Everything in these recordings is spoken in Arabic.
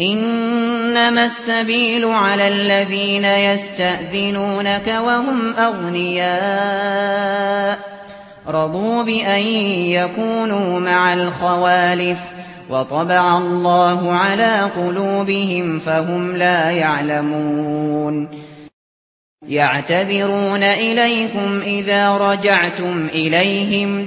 إنما السبيل على الذين يستأذنونك وهم أغنياء. رضوا بأن يكونوا مع الخوالف. وطبع الله على قلوبهم فهم لا يعلمون. يعتذرون إليكم إذا رجعتم إليهم.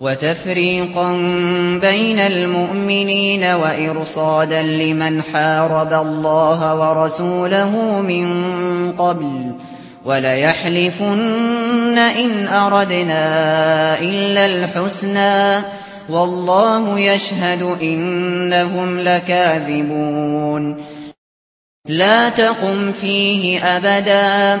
وتفريقا بين المؤمنين وإرصادا لمن حارب الله ورسوله من قبل ولا يحلفن إن أردنا إلا الحسنى والله يشهد إنهم لكاذبون لا تقم فيه أبداً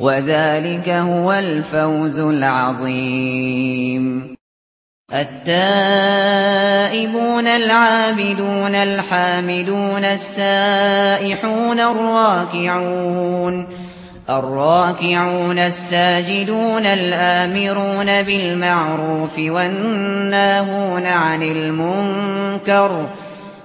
وذلك هو الفوز العظيم. التائبون العابدون الحامدون السائحون الراكعون. الراكعون الساجدون الآمرون بالمعروف والناهون عن المنكر. والناهون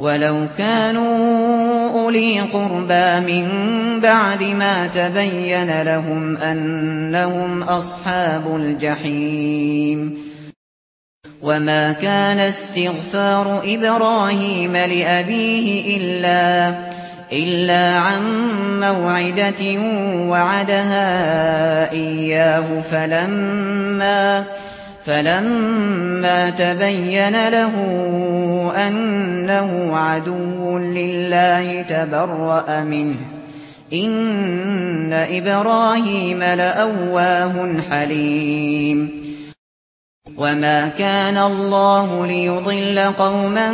ولو كانوا أولي قربى من بعد ما تبين لهم أنهم أصحاب الجحيم وما كان استغفار إبراهيم لأبيه إلا إلا عن موعدة وعدها إياه فلما فلما تبين له أَنَّهُ عَدُوٌّ لِلَّهِ تَبَرَّأَ مِنْهُ. إِنَّ إِبْرَاهِيمَ لَأَوَّاهٌ حَلِيمٌ. وَمَا كَانَ اللَّهُ لِيُضِلَّ قَوْمًا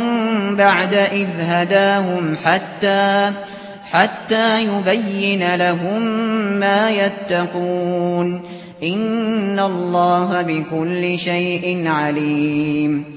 بَعْدَ إِذْ هَدَاهُمْ حَتَّى حَتَّى يُبَيِّنَ لَهُم مَّا يَتَّقُونَ. إِنَّ اللَّهَ بِكُلِّ شَيْءٍ عَلِيمٌ.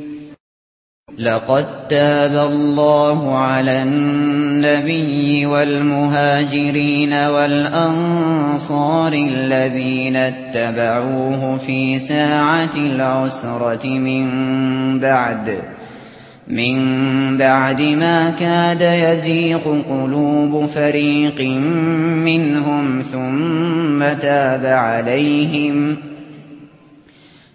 لقد تاب الله على النبي والمهاجرين والأنصار الذين اتبعوه في ساعة العسرة من بعد من بعد ما كاد يزيق قلوب فريق منهم ثم تاب عليهم.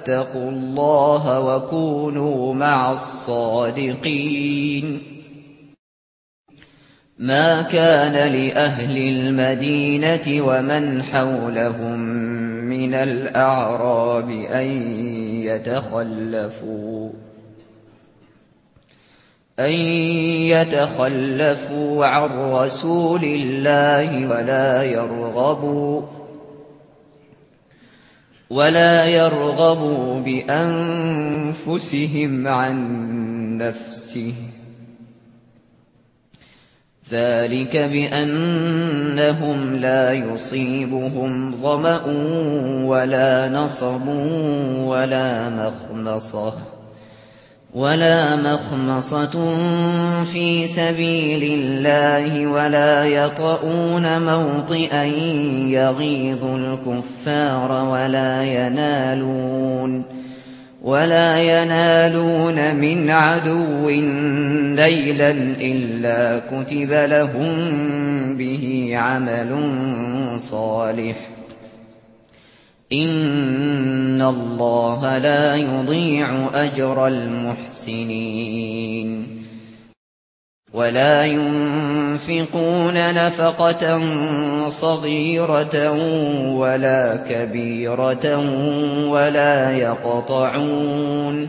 فاتقوا الله وكونوا مع الصادقين. ما كان لأهل المدينة ومن حولهم من الأعراب أن يتخلفوا أن يتخلفوا عن رسول الله ولا يرغبوا. ولا يرغبوا بأنفسهم عن نفسه. ذلك بأنهم لا يصيبهم ظمأ ولا نصب ولا مخمصة. ولا مخمصة في سبيل الله ولا يطؤون موطئا يغيظ الكفار ولا ينالون ولا ينالون من عدو ليلا إلا كتب لهم به عمل صالح ان الله لا يضيع اجر المحسنين ولا ينفقون نفقة صغيرة ولا كبيرة ولا يقطعون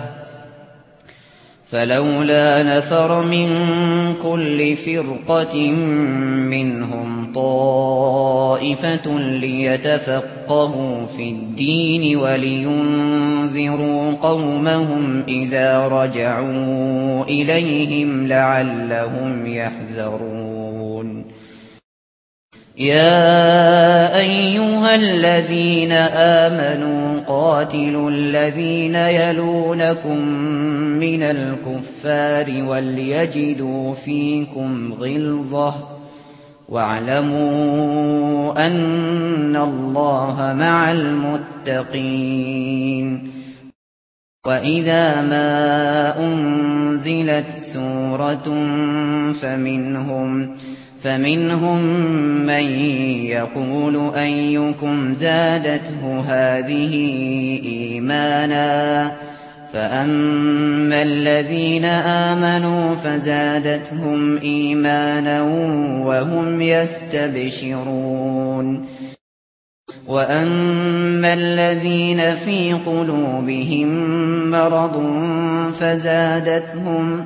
فلولا نفر من كل فرقة منهم طائفة ليتفقهوا في الدين ولينذروا قومهم إذا رجعوا إليهم لعلهم يحذرون. يا أيها الذين آمنوا وقاتلوا الذين يلونكم من الكفار وليجدوا فيكم غلظة واعلموا أن الله مع المتقين وَإِذَا مَا أُنْزِلَتْ سُورَةٌ فَمِنْهُمْ فمنهم من يقول أيكم زادته هذه إيمانا فأما الذين آمنوا فزادتهم إيمانا وهم يستبشرون وَأَمَّا الَّذِينَ فِي قُلُوبِهِم مَّرَضٌ فَزَادَتْهُمْ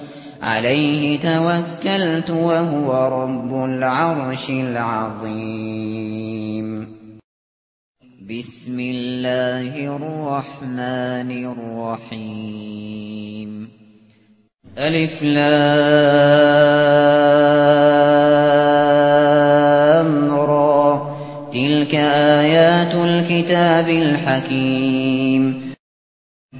عليه توكلت وهو رب العرش العظيم. بسم الله الرحمن الرحيم. ألف لام تلك آيات الكتاب الحكيم.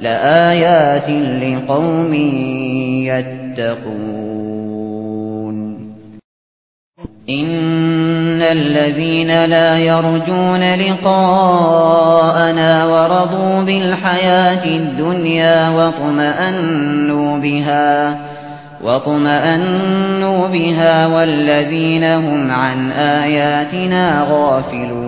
لآيات لقوم يتقون. إن الذين لا يرجون لقاءنا ورضوا بالحياة الدنيا واطمأنوا بها وطمأنوا بها والذين هم عن آياتنا غافلون.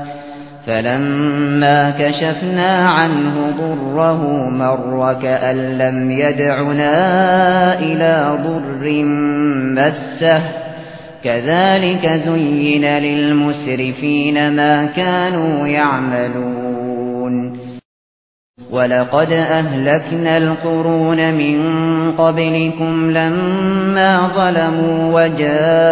فَلَمَّا كَشَفْنَا عَنْهُ ضُرَّهُ مَرَّ كَأَن لَّمْ يَدْعُنَا إِلَى ضُرٍّ مَّسَّهُ. كَذَلِكَ زُيِّنَ لِلْمُسْرِفِينَ مَا كَانُوا يَعْمَلُونَ. وَلَقَدْ أَهْلَكْنَا الْقُرُونَ مِن قَبْلِكُمْ لَمَّا ظَلَمُوا وَجَاءَتْهُمْ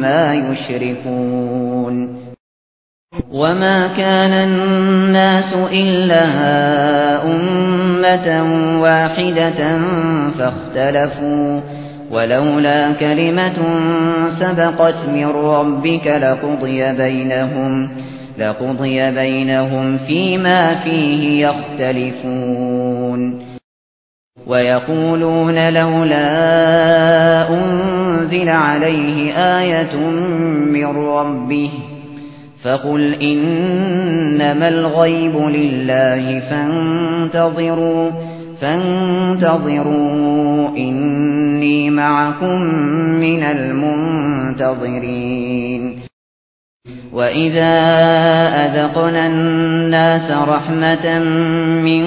ما يشركون وما كان الناس إلا أمة واحدة فاختلفوا ولولا كلمة سبقت من ربك لقضي بينهم لقضي بينهم فيما فيه يختلفون ويقولون لولا أمة أنزل عليه آية من ربه فقل إنما الغيب لله فانتظروا فانتظروا إني معكم من المنتظرين وَإِذَا أَذَقْنَا النَّاسَ رَحْمَةً مِّن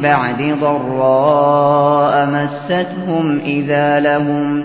بَعْدِ ضَرَّاءٍ مَّسَّتْهُمْ إِذَا لَهُمْ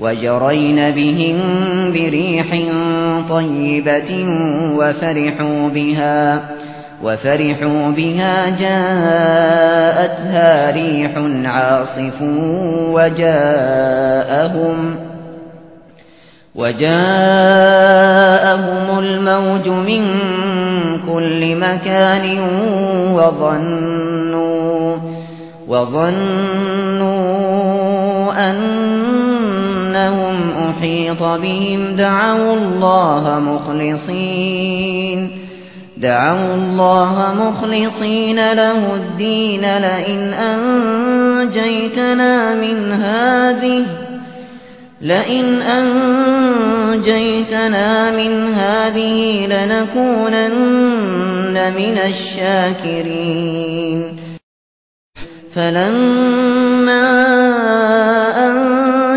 وجرين بهم بريح طيبة وفرحوا بها وفرحوا بها جاءتها ريح عاصف وجاءهم وجاءهم الموج من كل مكان وظنوا وظنوا أن أحيط بهم. دعوا الله مخلصين. دعوا الله مخلصين له الدين. لئن أنجيتنا من هذه لئن أنجيتنا من هذه لنكونن من الشاكرين. فلما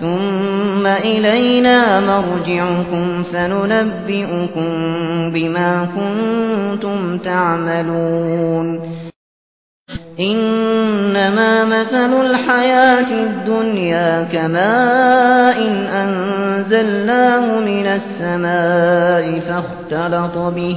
ثم إلينا مرجعكم فننبئكم بما كنتم تعملون. إنما مثل الحياة الدنيا كماء أنزلناه من السماء فاختلط به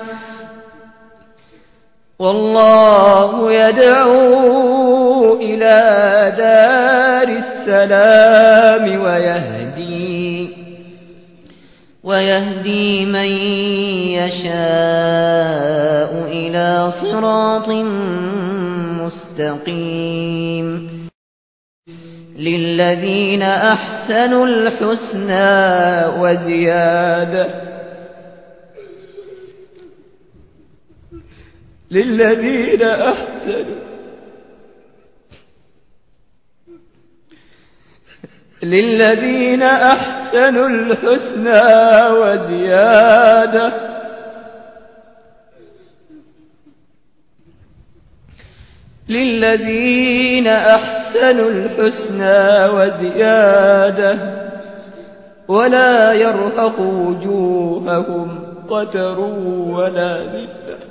والله يدعو إلى دار السلام ويهدي ويهدي من يشاء إلى صراط مستقيم للذين أحسنوا الحسنى وزيادة للذين أحسنوا. للذين أحسنوا الحسنى وزيادة. للذين أحسنوا الحسنى وزيادة. ولا يرهق وجوههم قتر ولا ذلة.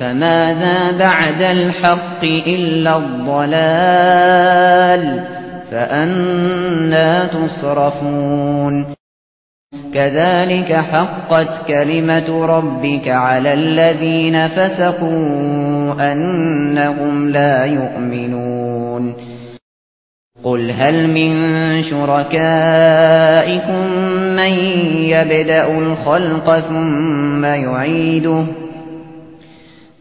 فماذا بعد الحق إلا الضلال فأنا تصرفون كذلك حقت كلمة ربك على الذين فسقوا أنهم لا يؤمنون قل هل من شركائكم من يبدأ الخلق ثم يعيده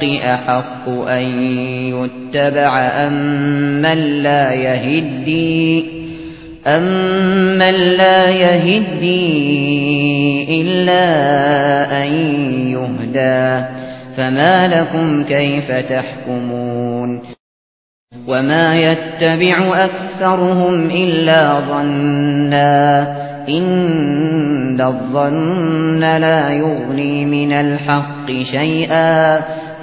الحق أحق أن يتبع أمن من لا يهدي أمن لا يهدي إلا أن يهدى. فما لكم كيف تحكمون؟ وما يتبع أكثرهم إلا ظنّا. إن الظن لا يغني من الحق شيئا.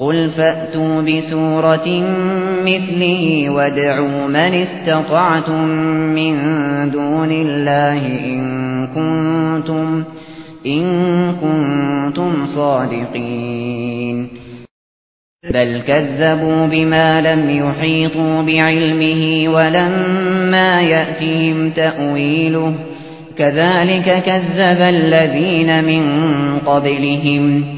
قل فأتوا بسورة مثله وادعوا من استطعتم من دون الله إن كنتم, إن كنتم صادقين. بل كذبوا بما لم يحيطوا بعلمه ولما يأتيهم تأويله. كذلك كذب الذين من قبلهم.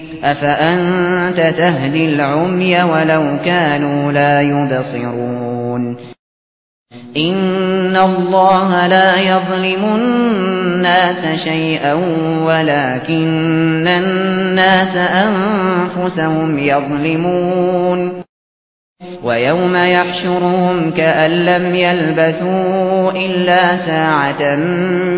أفأنت تهدي العمي ولو كانوا لا يبصرون إن الله لا يظلم الناس شيئا ولكن الناس أنفسهم يظلمون وَيَوْمَ يَحْشُرُهُمْ كَأَن لَّمْ يَلْبَثُوا إِلَّا سَاعَةً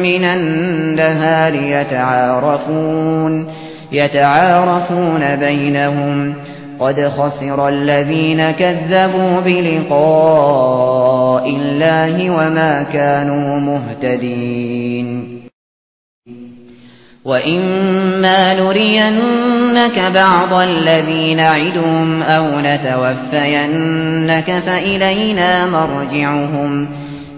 مِّنَ النَّهَارِ يَتَعَارَفُونَ يتعارفون بينهم. قد خسر الذين كذبوا بلقاء الله وما كانوا مهتدين. وَإِمَّا نُرِيَنَّكَ بَعْضَ الَّذِينَ نَعِدُهُمْ أَوْ نَتَوَفَّيَنَّكَ فَإِلَيْنَا مَرْجِعُهُمْ.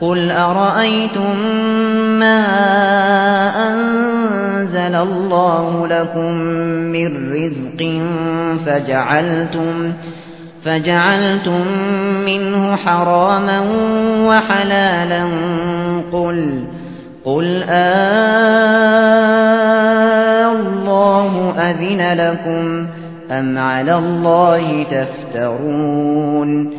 قل أرأيتم ما أنزل الله لكم من رزق فجعلتم فجعلتم منه حراما وحلالا قل قل آه الله أذن لكم أم على الله تفترون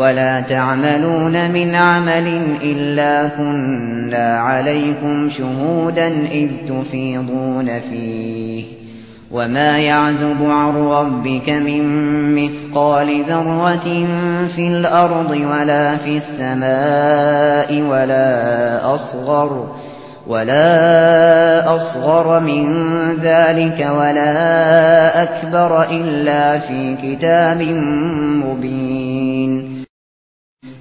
ولا تعملون من عمل إلا كنا عليكم شهودا إذ تفيضون فيه وما يعزب عن ربك من مثقال ذرة في الأرض ولا في السماء ولا أصغر ولا أصغر من ذلك ولا أكبر إلا في كتاب مبين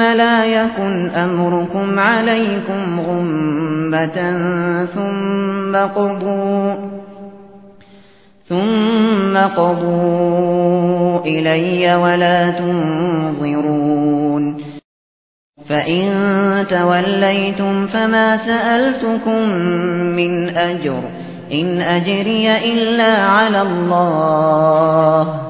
ثم لا يكن أمركم عليكم غمبة ثم قضوا ثم قضوا إلي ولا تنظرون فإن توليتم فما سألتكم من أجر إن أجري إلا على الله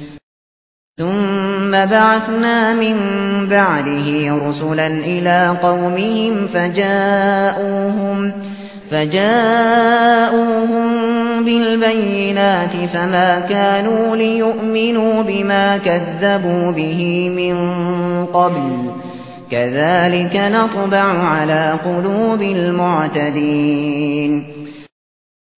ثم بعثنا من بعده رسلا إلى قومهم فجاءوهم فجاءوهم بالبينات فما كانوا ليؤمنوا بما كذبوا به من قبل كذلك نطبع على قلوب المعتدين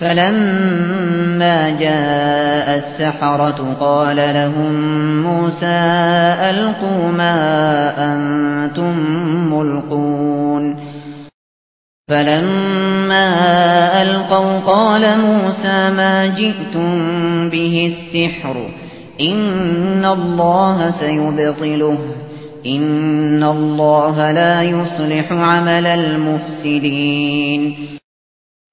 فَلَمَّا جَاءَ السَّحَرَةُ قَالَ لَهُم مُوسَى أَلْقُوا مَا أَنتُم مُّلْقُونَ. فَلَمَّا أَلْقَوْا قَالَ مُوسَى مَا جِئْتُم بِهِ السِّحْرُ إِنَّ اللَّهَ سَيُبْطِلُهُ إِنَّ اللَّهَ لَا يُصْلِحُ عَمَلَ الْمُفْسِدِينَ.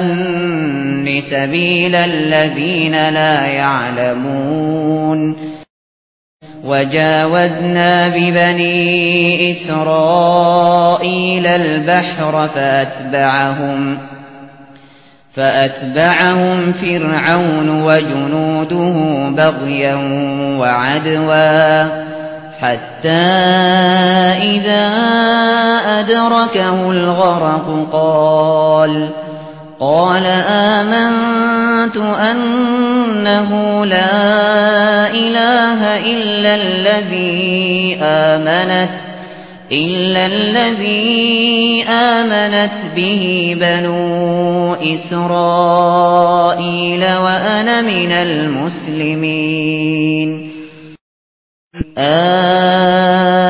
تَتَّبِعَنِّ سَبِيلَ الَّذِينَ لَا يَعْلَمُونَ. وَجَاوَزْنَا بِبَنِي إِسْرَائِيلَ الْبَحْرَ فَأَتْبَعَهُمْ فَأَتْبَعَهُمْ فِرْعَوْنُ وَجُنُودُهُ بَغْيًا وَعَدْوًا. حتى إذا أدركه الغرق قال قال آمنت أنه لا إله إلا الذي آمنت إلا الذي آمنت به بنو إسرائيل وأنا من المسلمين. آمنت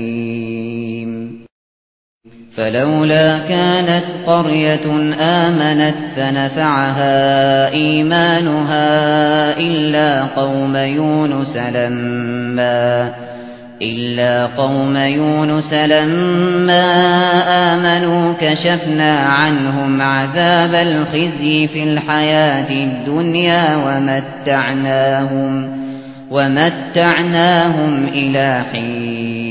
فلولا كانت قرية آمنت فنفعها إيمانها إلا قوم يونس لما إلا قوم يونس لما آمنوا كشفنا عنهم عذاب الخزي في الحياة الدنيا ومتعناهم ومتعناهم إلى حين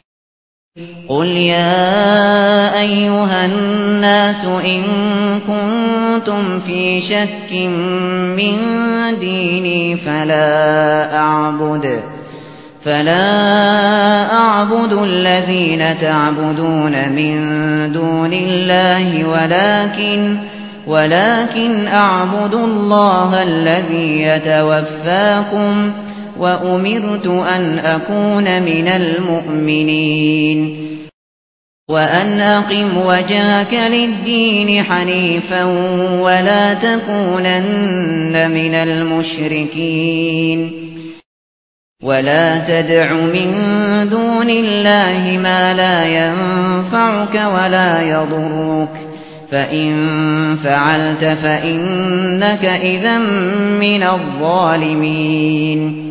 قل يا ايها الناس ان كنتم في شك من ديني فلا اعبد فلا اعبد الذين تعبدون من دون الله ولكن ولكن اعبد الله الذي يتوفاكم وأمرت أن أكون من المؤمنين. وأن أقم وجهك للدين حنيفا ولا تكونن من المشركين. ولا تدع من دون الله ما لا ينفعك ولا يضرك. فَإِن فَعَلْتَ فَإِنَّكَ إِذًا مِنَ الظَّالِمِينَ.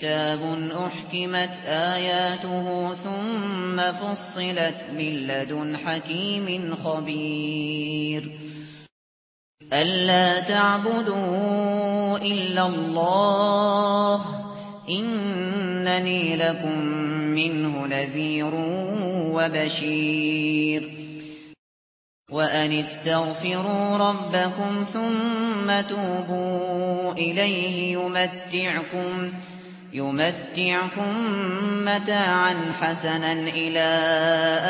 كِتَابٌ أُحْكِمَتْ آيَاتُهُ ثُمَّ فُصِّلَتْ مِنْ لَدُنْ حَكِيمٍ خَبِيرٍ أَلَّا تَعْبُدُوا إِلَّا اللَّهَ إِنَّنِي لَكُمْ مِنْهُ نَذِيرٌ وَبَشِيرٌ وَأَنِ اسْتَغْفِرُوا رَبَّكُمْ ثُمَّ تُوبُوا إِلَيْهِ يُمَتِّعْكُمْ يمتعكم متاعا حسنا إلى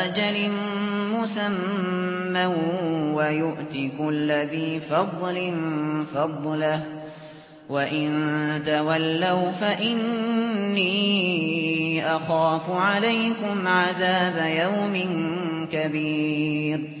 أجل مسمى وَيَأْتِ كل ذي فضل فضله وإن تولوا فإني أخاف عليكم عذاب يوم كبير